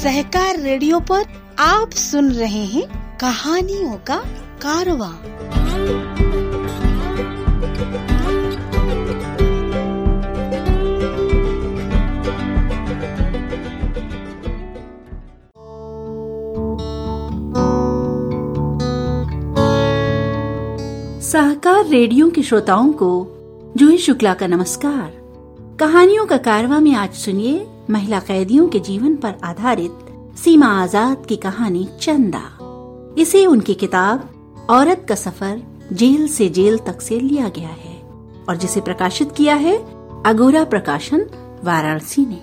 सहकार radio पर आप सुन रहे हैं कहानियों का कारवा। सहकार रेडियो के श्रोताओं को जूही शुक्ला का नमस्कार। कहानियों का कारवा में आज सुनिए महिला कैदियों के जीवन पर आधारित सीमा आज़ाद की कहानी चंदा। इसे उनकी किताब, औरत का सफ़र जेल से जेल तक से लिया गया है और जिसे प्रकाशित किया है अगोरा प्रकाशन वाराणसी ने।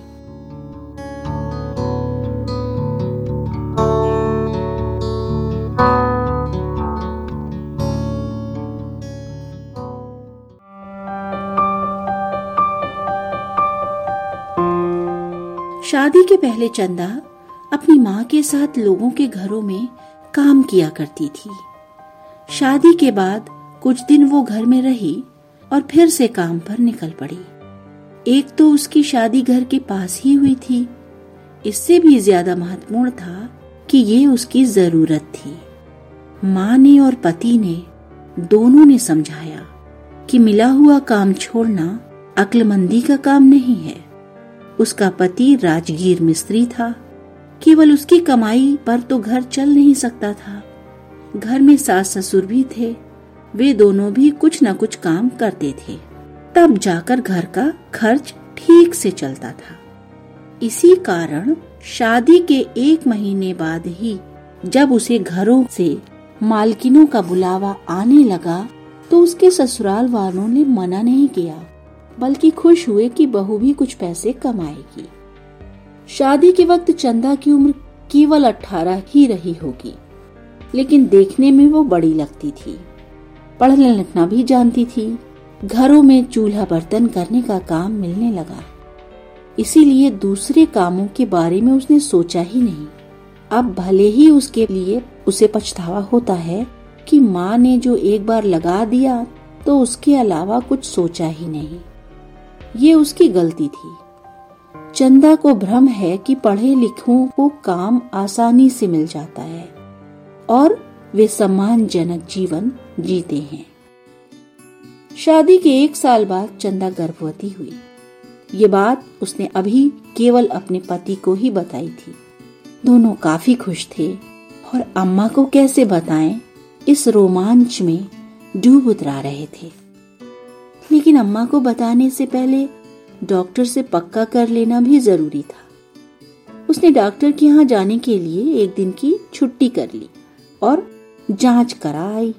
शादी के पहले चंदा अपनी माँ के साथ लोगों के घरों में काम किया करती थी। शादी के बाद कुछ दिन वो घर में रही और फिर से काम पर निकल पड़ी। एक तो उसकी शादी घर के पास ही हुई थी। इससे भी ज़्यादा महत्वपूर्ण था कि ये उसकी ज़रूरत थी। माँ ने और पति ने दोनों ने समझाया कि मिला हुआ काम छोड़ना अक्लमंदी का काम नहीं है। उसका पति राजगीर मिस्त्री था। केवल उसकी कमाई पर तो घर चल नहीं सकता था। घर में सास ससुर भी थे। वे दोनों भी कुछ न कुछ काम करते थे। तब जाकर घर का खर्च ठीक से चलता था। इसी कारण शादी के एक महीने बाद ही जब उसे घरों से मालकिनों का बुलावा आने लगा तो उसके ससुराल वालों ने मना नहीं किया। बल्कि खुश हुए कि बहू भी कुछ पैसे कमाएगी। शादी के वक्त चंदा की उम्र केवल अठारह ही रही होगी, लेकिन देखने में वो बड़ी लगती थी। पढ़ना लिखना भी जानती थी। घरों में चूल्हा बर्तन करने का काम मिलने लगा। इसीलिए दूसरे कामों के बारे में उसने सोचा ही नहीं। अब भले ही उसके लिए उसे पछतावा होता है कि माँ ने जो एक बार लगा दिया तो उसके अलावा कुछ सोचा ही नहीं। ये उसकी गलती थी। चंदा को भ्रम है कि पढ़े लिखों को काम आसानी से मिल जाता है और वे सम्मानजनक जीवन जीते हैं। शादी के एक साल बाद चंदा गर्भवती हुई। ये बात उसने अभी केवल अपने पति को ही बताई थी। दोनों काफ़ी खुश थे। और अम्मा को कैसे बताएँ? इस रोमांच में डूब उतरा रहे थे। लेकिन अम्मा को बताने से पहले डॉक्टर से पक्का कर लेना भी ज़रूरी था। उसने डॉक्टर के यहाँ जाने के लिए एक दिन की छुट्टी कर ली और जाँच कराई।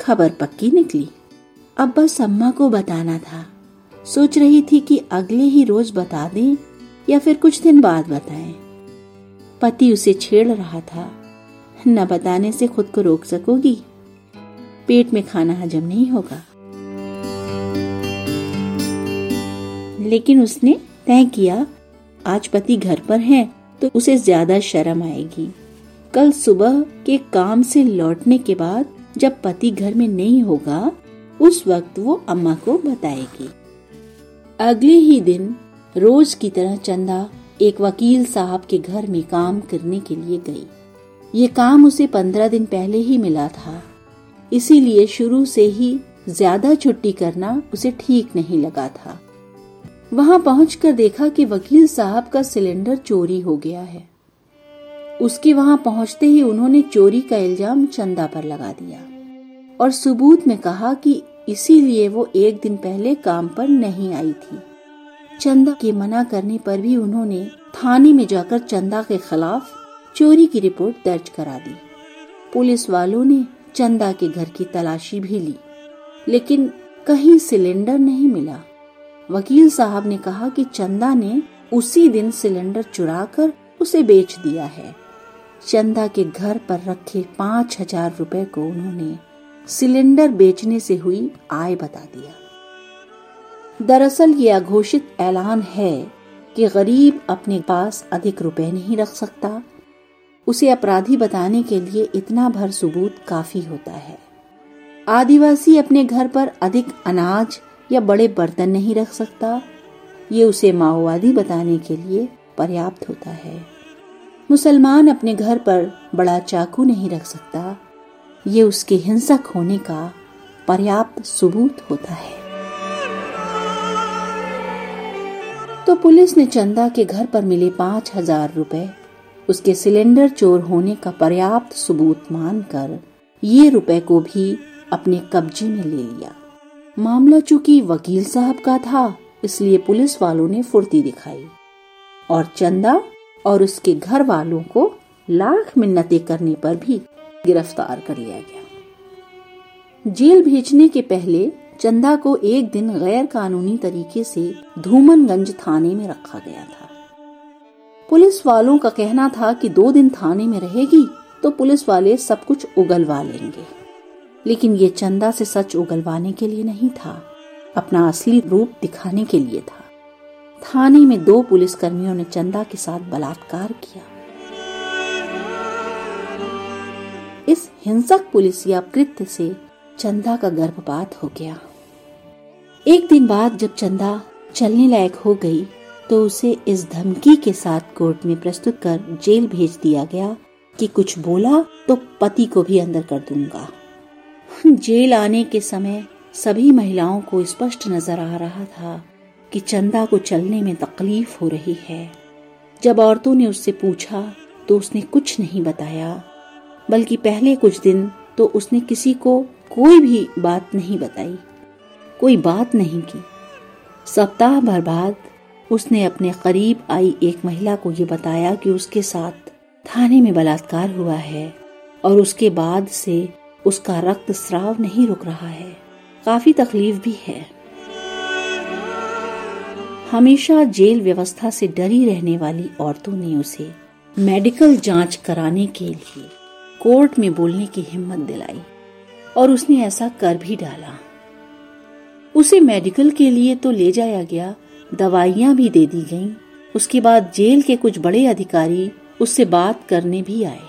खबर पक्की निकली। अब बस अम्मा को बताना था। सोच रही थी कि अगले ही रोज बता दें या फिर कुछ दिन बाद बताएँ। पति उसे छेड़ रहा था। न बताने से खुद को रोक सकोगी। पेट में खाना हजम नहीं होगा। लेकिन उसने तय किया, आज पति घर पर है तो उसे ज़्यादा शर्म आएगी। कल सुबह के काम से लौटने के बाद जब पति घर में नहीं होगा, उस वक्त वो अम्मा को बताएगी। अगले ही दिन, रोज की तरह चंदा एक वकील साहब के घर में काम करने के लिए गई। ये काम उसे पंद्रह दिन पहले ही मिला था। इसीलिए शुरू से ही ज़्यादा छुट्टी करना उसे ठीक नहीं लगा था। वहाँ पहुंचकर देखा कि वकील साहब का सिलेंडर चोरी हो गया है। उसके वहाँ पहुँचते ही उन्होंने चोरी का इल्ज़ाम चंदा पर लगा दिया और सबूत में कहा कि इसीलिए वो एक दिन पहले काम पर नहीं आई थी। चंदा के मना करने पर भी उन्होंने थाने में जाकर चंदा के खिलाफ चोरी की रिपोर्ट दर्ज करा दी। पुलिस वालों ने चंदा के घर की तलाशी भी ली, लेकिन कहीं सिलेंडर नहीं मिला। वकील साहब ने कहा कि चंदा ने उसी दिन सिलेंडर चुरा कर उसे बेच दिया है। चंदा के घर पर रखे पाँच हज़ार रुपए को उन्होंने सिलेंडर बेचने से हुई आय बता दिया। दरअसल ये अघोषित ऐलान है कि गरीब अपने पास अधिक रुपए नहीं रख सकता। उसे अपराधी बताने के लिए इतना भर सबूत काफ़ी होता है। आदिवासी अपने घर पर अधिक अनाज या बड़े बर्तन नहीं रख सकता? ये उसे माओवादी बताने के लिए पर्याप्त होता है। मुसलमान अपने घर पर बड़ा चाकू नहीं रख सकता। ये उसके हिंसक होने का पर्याप्त सबूत होता है। तो पुलिस ने चंदा के घर पर मिले पाँच हज़ार रुपए, उसके सिलेंडर चोर होने का पर्याप्त सबूत मानकर ये रुपए को भी अपने कब्जे में ले लिया। मामला चूँकि वकील साहब का था, इसलिए पुलिस वालों ने फुर्ती दिखाई। और चंदा और उसके घर वालों को लाख मिन्नतें करने पर भी गिरफ़्तार कर लिया गया। जेल भेजने के पहले चंदा को एक दिन गैर कानूनी तरीके से धूमनगंज थाने में रखा गया था। पुलिस वालों का कहना था कि दो दिन थाने में रहेगी तो पुलिस वाले सब कुछ उगलवा लेंगे। लेकिन ये चंदा से सच उगलवाने के लिए नहीं था। अपना असली रूप दिखाने के लिए था। थाने में दो पुलिस कर्मियों ने चंदा के साथ बलात्कार किया। इस हिंसक पुलिस या कृत्य से चंदा का गर्भपात हो गया। एक दिन बाद जब चंदा चलने लायक हो गई तो उसे इस धमकी के साथ कोर्ट में प्रस्तुत कर जेल भेज दिया गया कि कुछ बोला तो पति को भी अंदर कर दूँगा। जेल आने के समय सभी महिलाओं को स्पष्ट नज़र आ रहा था कि चंदा को चलने में तकलीफ़ हो रही है। जब औरतों ने उससे पूछा तो उसने कुछ नहीं बताया। बल्कि पहले कुछ दिन तो उसने किसी को कोई भी बात नहीं बताई। कोई बात नहीं की। सप्ताह भर बाद उसने अपने करीब आई एक महिला को ये बताया कि उसके साथ थाने में बलात्कार हुआ है और उसके बाद से उसका रक्त स्राव नहीं रुक रहा है। काफ़ी तकलीफ़ भी है। हमेशा जेल व्यवस्था से डरी रहने वाली औरतों ने उसे मेडिकल जाँच कराने के लिए कोर्ट में बोलने की हिम्मत दिलाई और उसने ऐसा कर भी डाला। उसे मेडिकल के लिए तो ले जाया गया, दवाइयाँ भी दे दी गईं। उसके बाद जेल के कुछ बड़े अधिकारी उससे बात करने भी आए।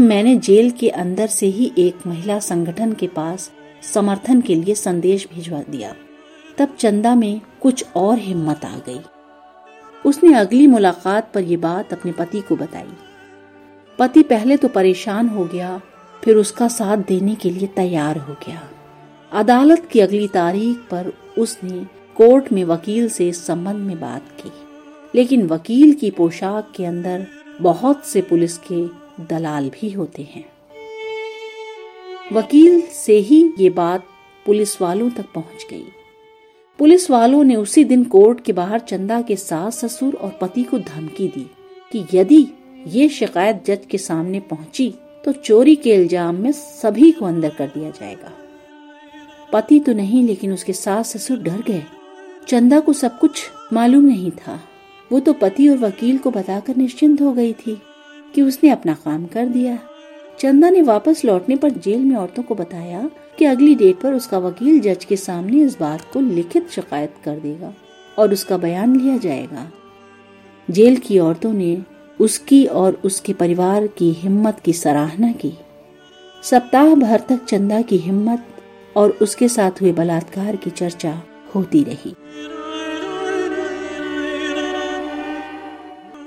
मैंने जेल के अंदर से ही एक महिला संगठन के पास समर्थन के लिए संदेश भिजवा दिया। तब चंदा में कुछ और हिम्मत आ गई। उसने अगली मुलाकात पर यह बात अपने पति को बताई। पति पहले तो परेशान हो गया, फिर उसका साथ देने के लिए तैयार हो गया। अदालत की अगली तारीख पर उसने कोर्ट में वकील से इस संबंध में बात की। लेकिन वकील की पोशाक के अंदर बहुत से पुलिस के दलाल भी होते हैं। वकील से ही ये बात पुलिस वालों तक पहुँच गई। पुलिस वालों ने उसी दिन कोर्ट के बाहर चंदा के सास, ससुर और पति को धमकी दी कि यदि ये शिकायत जज के सामने पहुँची तो चोरी के इल्ज़ाम में सभी को अंदर कर दिया जाएगा। पति तो नहीं, लेकिन उसके सास, ससुर डर गए। चंदा को सब कुछ मालूम नहीं था। वो तो पति और वकील को बताकर निश्चिंत हो गई थी। कि उसने अपना काम कर दिया। चंदा ने वापस लौटने पर जेल में औरतों को बताया कि अगली डेट पर उसका वकील जज के सामने इस बात को लिखित शिकायत कर देगा और उसका बयान लिया जाएगा। जेल की औरतों ने उसकी और उसके परिवार की हिम्मत की सराहना की। सप्ताह भर तक चंदा की हिम्मत और उसके साथ हुए बलात्कार की चर्चा होती रही।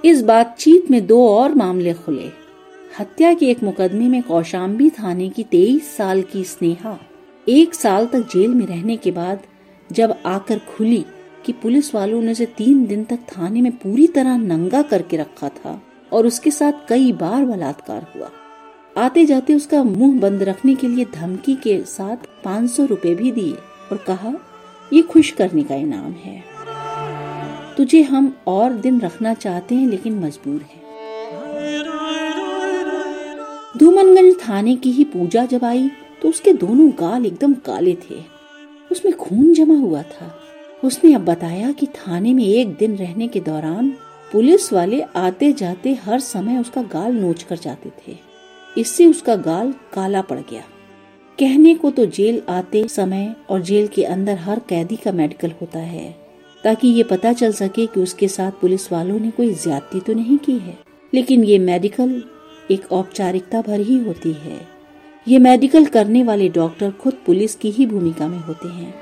इस बातचीत में दो और मामले खुले। हत्या के एक मुकदमे में कौशाम्बी थाने की तेईस साल की स्नेहा, एक साल तक जेल में रहने के बाद जब आकर खुली कि पुलिस वालों ने उसे तीन दिन तक थाने में पूरी तरह नंगा करके रखा था और उसके साथ कई बार बलात्कार हुआ। आते जाते उसका मुँह बंद रखने के लिए धमकी के साथ पाँच सौ रूपए भी दिए और कहा, ये खुश करने का इनाम है। तुझे हम और दिन रखना चाहते हैं, लेकिन मजबूर हैं। धूमनगंज थाने की ही पूजा जब आई तो उसके दोनों गाल एकदम काले थे। उसमें खून जमा हुआ था। उसने अब बताया कि थाने में एक दिन रहने के दौरान पुलिस वाले आते जाते हर समय उसका गाल नोच कर जाते थे। इससे उसका गाल काला पड़ गया। कहने को तो जेल आते समय और जेल के अंदर हर कैदी का मेडिकल होता है। ताकि ये पता चल सके कि उसके साथ पुलिस वालों ने कोई ज्यादती तो नहीं की है। लेकिन ये मेडिकल एक औपचारिकता भर ही होती है। ये मेडिकल करने वाले डॉक्टर खुद पुलिस की ही भूमिका में होते हैं।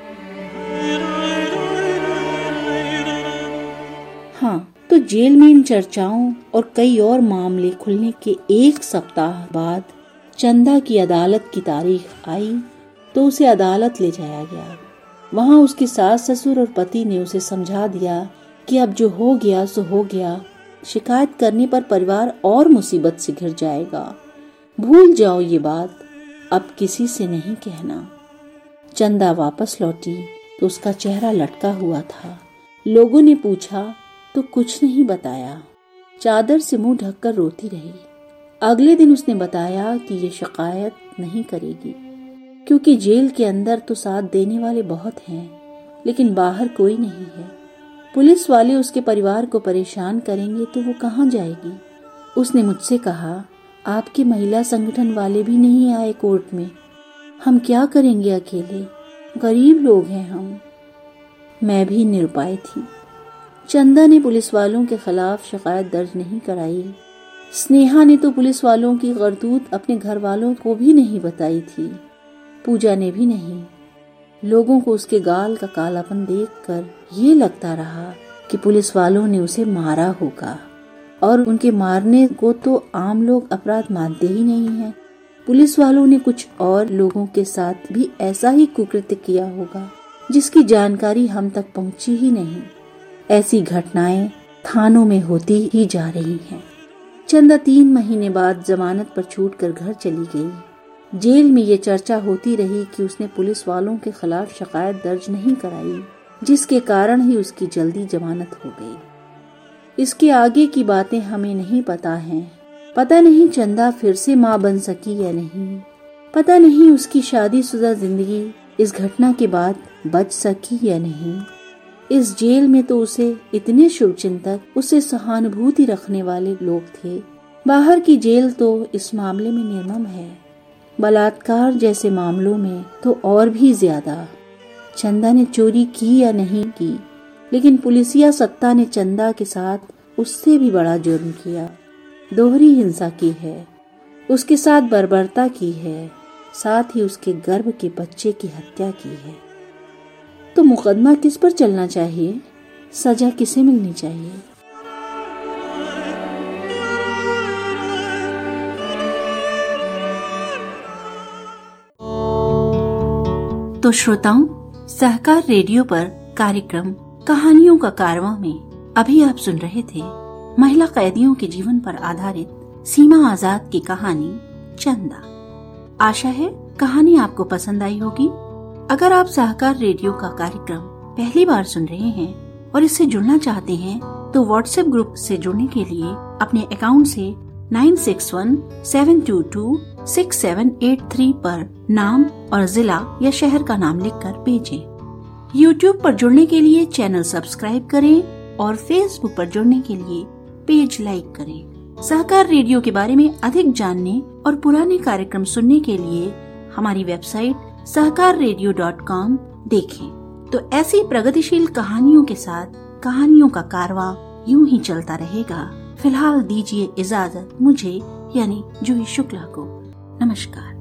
हाँ तो जेल में इन चर्चाओं और कई और मामले खुलने के एक सप्ताह बाद चंदा की अदालत की तारीख आई तो उसे अदालत ले जाया गया। वहाँ उसके सास ससुर और पति ने उसे समझा दिया कि अब जो हो गया, सो हो गया। शिकायत करने पर परिवार और मुसीबत से घिर जाएगा। भूल जाओ ये बात। अब किसी से नहीं कहना। चंदा वापस लौटी तो उसका चेहरा लटका हुआ था। लोगों ने पूछा तो कुछ नहीं बताया? चादर से मुँह ढककर रोती रही। अगले दिन उसने बताया कि ये शिकायत नहीं करेगी। क्योंकि जेल के अंदर तो साथ देने वाले बहुत हैं, लेकिन बाहर कोई नहीं है। पुलिस वाले उसके परिवार को परेशान करेंगे तो वो कहाँ जाएगी? उसने मुझसे कहा, आपके महिला संगठन वाले भी नहीं आए कोर्ट में। हम क्या करेंगे अकेले? गरीब लोग हैं हम। मैं भी निरुपाय थी। चंदा ने पुलिस वालों के खिलाफ शिकायत दर्ज नहीं कराई। स्नेहा ने तो पुलिस वालों की करतूत अपने घर वालों को भी नहीं बताई थी। पूजा ने भी नहीं। लोगों को उसके गाल का कालापन देखकर ये लगता रहा कि पुलिस वालों ने उसे मारा होगा। और उनके मारने को तो आम लोग अपराध मानते ही नहीं है। पुलिस वालों ने कुछ और लोगों के साथ भी ऐसा ही कुकृत्य किया होगा, जिसकी जानकारी हम तक पहुँची ही नहीं। ऐसी घटनाएँ थानों में होती ही जा रही हैं। चंदा तीन महीने बाद जमानत पर छूट कर घर चली गई। जेल में ये चर्चा होती रही कि उसने पुलिस वालों के खिलाफ शिकायत दर्ज नहीं कराई, जिसके कारण ही उसकी जल्दी जमानत हो गई। इसके आगे की बातें हमें नहीं पता हैं। पता नहीं चंदा फिर से माँ बन सकी या नहीं। पता नहीं उसकी शादीशुदा ज़िंदगी इस घटना के बाद बच सकी या नहीं। इस जेल में तो उसे इतने शुभ चिंतक, उसे सहानुभूति रखने वाले लोग थे। बाहर की जेल तो इस मामले में निर्मम है। बलात्कार जैसे मामलों में तो और भी ज़्यादा। चंदा ने चोरी की या नहीं की, लेकिन पुलिसिया सत्ता ने चंदा के साथ उससे भी बड़ा जुर्म किया। दोहरी हिंसा की है, उसके साथ बर्बरता की है, साथ ही उसके गर्भ के बच्चे की हत्या की है। तो मुकदमा किस पर चलना चाहिए? सजा किसे मिलनी चाहिए? तो श्रोताओं, सहकार रेडियो पर कार्यक्रम कहानियों का कारवा में अभी आप सुन रहे थे महिला कैदियों के जीवन पर आधारित सीमा आज़ाद की कहानी, चंदा। आशा है कहानी आपको पसंद आई होगी। अगर आप सहकार रेडियो का कार्यक्रम पहली बार सुन रहे हैं और इससे जुड़ना चाहते हैं तो व्हाट्सएप ग्रुप से जुड़ने के लिए अपने अकाउंट से nine six one seven two two six seven eight three पर नाम और जिला या शहर का नाम लिखकर भेजें। यूट्यूब पर जुड़ने के लिए चैनल सब्सक्राइब करें और फेसबुक पर जुड़ने के लिए पेज लाइक करें। सहकार रेडियो के बारे में अधिक जानने और पुराने कार्यक्रम सुनने के लिए हमारी website Sahkar radio dot com देखें। तो ऐसी प्रगतिशील कहानियों के साथ कहानियों का कारवा यूँ ही चलता रहेगा। फ़िलहाल दीजिए इजाज़त, मुझे, यानी जूही शुक्ला को। नमस्कार।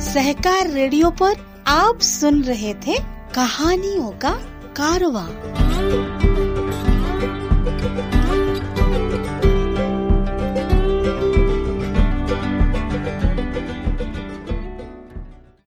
सहकार रेडियो पर आप सुन रहे थे कहानियों का कारवा।